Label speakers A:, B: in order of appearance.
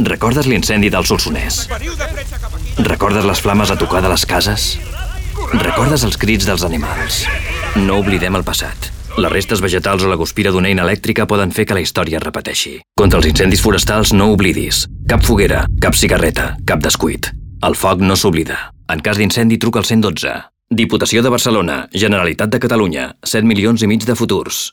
A: Recordes l'incendi del Solsonès? Recordes les flames a tocar de les cases? Recordes els crits dels animals? No oblidem el passat. Les restes vegetals o la guspira d'una eina elèctrica poden fer que la història es repeteixi. Contra els incendis forestals no oblidis. Cap foguera, cap cigarreta, cap descuit. El foc no s'oblida. En cas d'incendi, truca al 112. Diputació de Barcelona, Generalitat de Catalunya, 7 milions i mig de futurs.